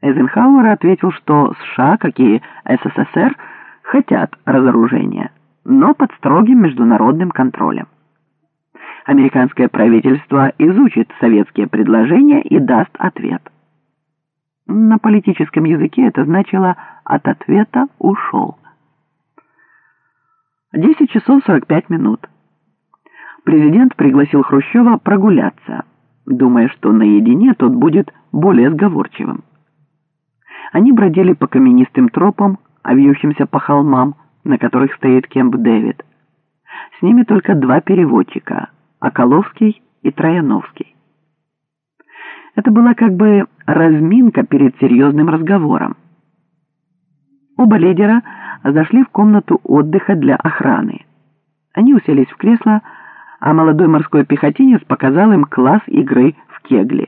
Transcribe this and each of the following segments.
Эйзенхауэр ответил, что США, как и СССР, хотят разоружения, но под строгим международным контролем. Американское правительство изучит советские предложения и даст ответ. На политическом языке это значило «от ответа ушел». 10 часов 45 минут. Президент пригласил Хрущева прогуляться, думая, что наедине тот будет более сговорчивым. Они бродили по каменистым тропам, овьющимся по холмам, на которых стоит Кемп Дэвид. С ними только два переводчика – Околовский и Трояновский. Это была как бы разминка перед серьезным разговором. Оба лидера зашли в комнату отдыха для охраны. Они уселись в кресло, а молодой морской пехотинец показал им класс игры в кегли –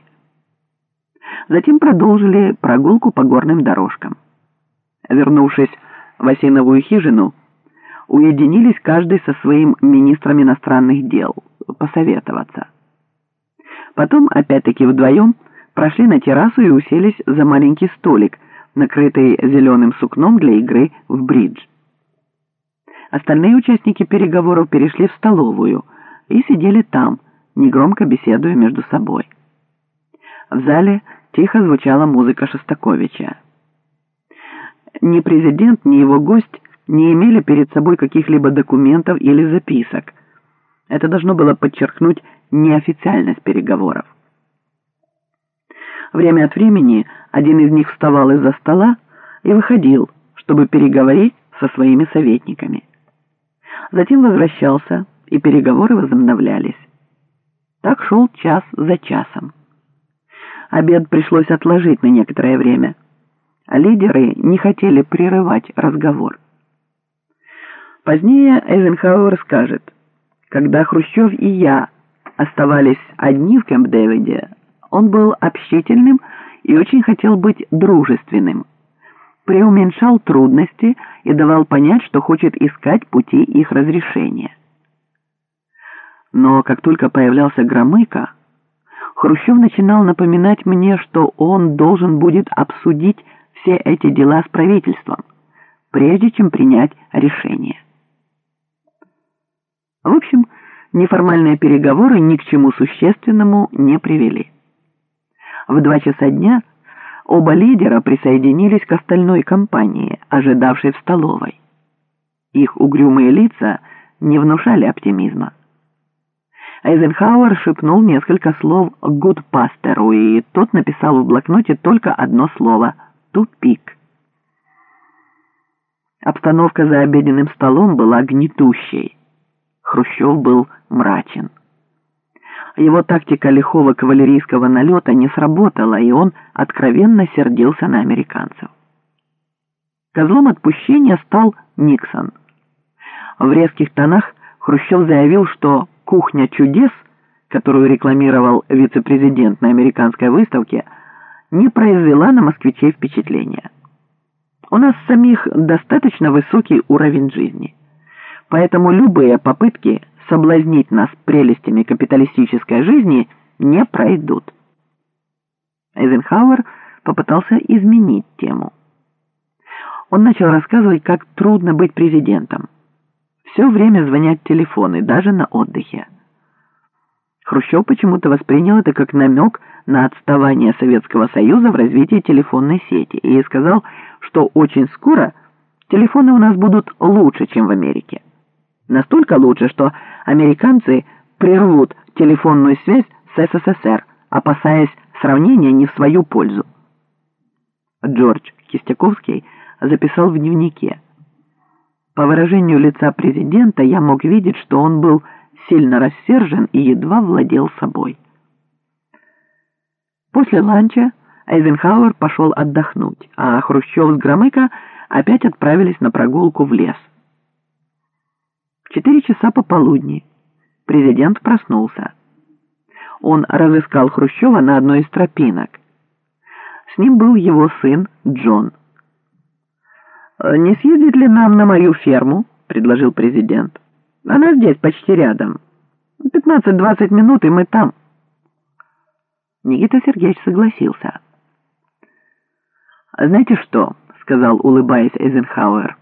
Затем продолжили прогулку по горным дорожкам. Вернувшись в осиновую хижину, уединились каждый со своим министром иностранных дел, посоветоваться. Потом, опять-таки вдвоем, прошли на террасу и уселись за маленький столик, накрытый зеленым сукном для игры в бридж. Остальные участники переговоров перешли в столовую и сидели там, негромко беседуя между собой. В зале тихо звучала музыка Шостаковича. Ни президент, ни его гость не имели перед собой каких-либо документов или записок. Это должно было подчеркнуть неофициальность переговоров. Время от времени один из них вставал из-за стола и выходил, чтобы переговорить со своими советниками. Затем возвращался, и переговоры возобновлялись. Так шел час за часом. Обед пришлось отложить на некоторое время. А лидеры не хотели прерывать разговор. Позднее Эйзенхауэр скажет, когда Хрущев и я оставались одни в Кэмп-Дэвиде, он был общительным и очень хотел быть дружественным, преуменьшал трудности и давал понять, что хочет искать пути их разрешения. Но как только появлялся Громыко, Хрущев начинал напоминать мне, что он должен будет обсудить все эти дела с правительством, прежде чем принять решение. В общем, неформальные переговоры ни к чему существенному не привели. В два часа дня оба лидера присоединились к остальной компании, ожидавшей в столовой. Их угрюмые лица не внушали оптимизма. Эйзенхауэр шепнул несколько слов Гудпастеру, и тот написал в блокноте только одно слово «тупик». Обстановка за обеденным столом была гнетущей. Хрущев был мрачен. Его тактика лихого кавалерийского налета не сработала, и он откровенно сердился на американцев. Козлом отпущения стал Никсон. В резких тонах Хрущев заявил, что «Кухня чудес», которую рекламировал вице-президент на американской выставке, не произвела на москвичей впечатления. У нас самих достаточно высокий уровень жизни. Поэтому любые попытки соблазнить нас прелестями капиталистической жизни не пройдут. Эйзенхауэр попытался изменить тему. Он начал рассказывать, как трудно быть президентом. Все время звонят телефоны, даже на отдыхе. Хрущев почему-то воспринял это как намек на отставание Советского Союза в развитии телефонной сети и сказал, что очень скоро телефоны у нас будут лучше, чем в Америке. Настолько лучше, что американцы прервут телефонную связь с СССР, опасаясь сравнения не в свою пользу. Джордж Кистяковский записал в дневнике. По выражению лица президента я мог видеть, что он был сильно рассержен и едва владел собой. После ланча Эйзенхауэр пошел отдохнуть, а Хрущев с Громыко опять отправились на прогулку в лес. В четыре часа пополудни президент проснулся. Он разыскал Хрущева на одной из тропинок. С ним был его сын Джон. «Не съездить ли нам на мою ферму?» — предложил президент. «Она здесь, почти рядом. Пятнадцать-двадцать минут, и мы там». Никита Сергеевич согласился. «Знаете что?» — сказал, улыбаясь Эйзенхауэр.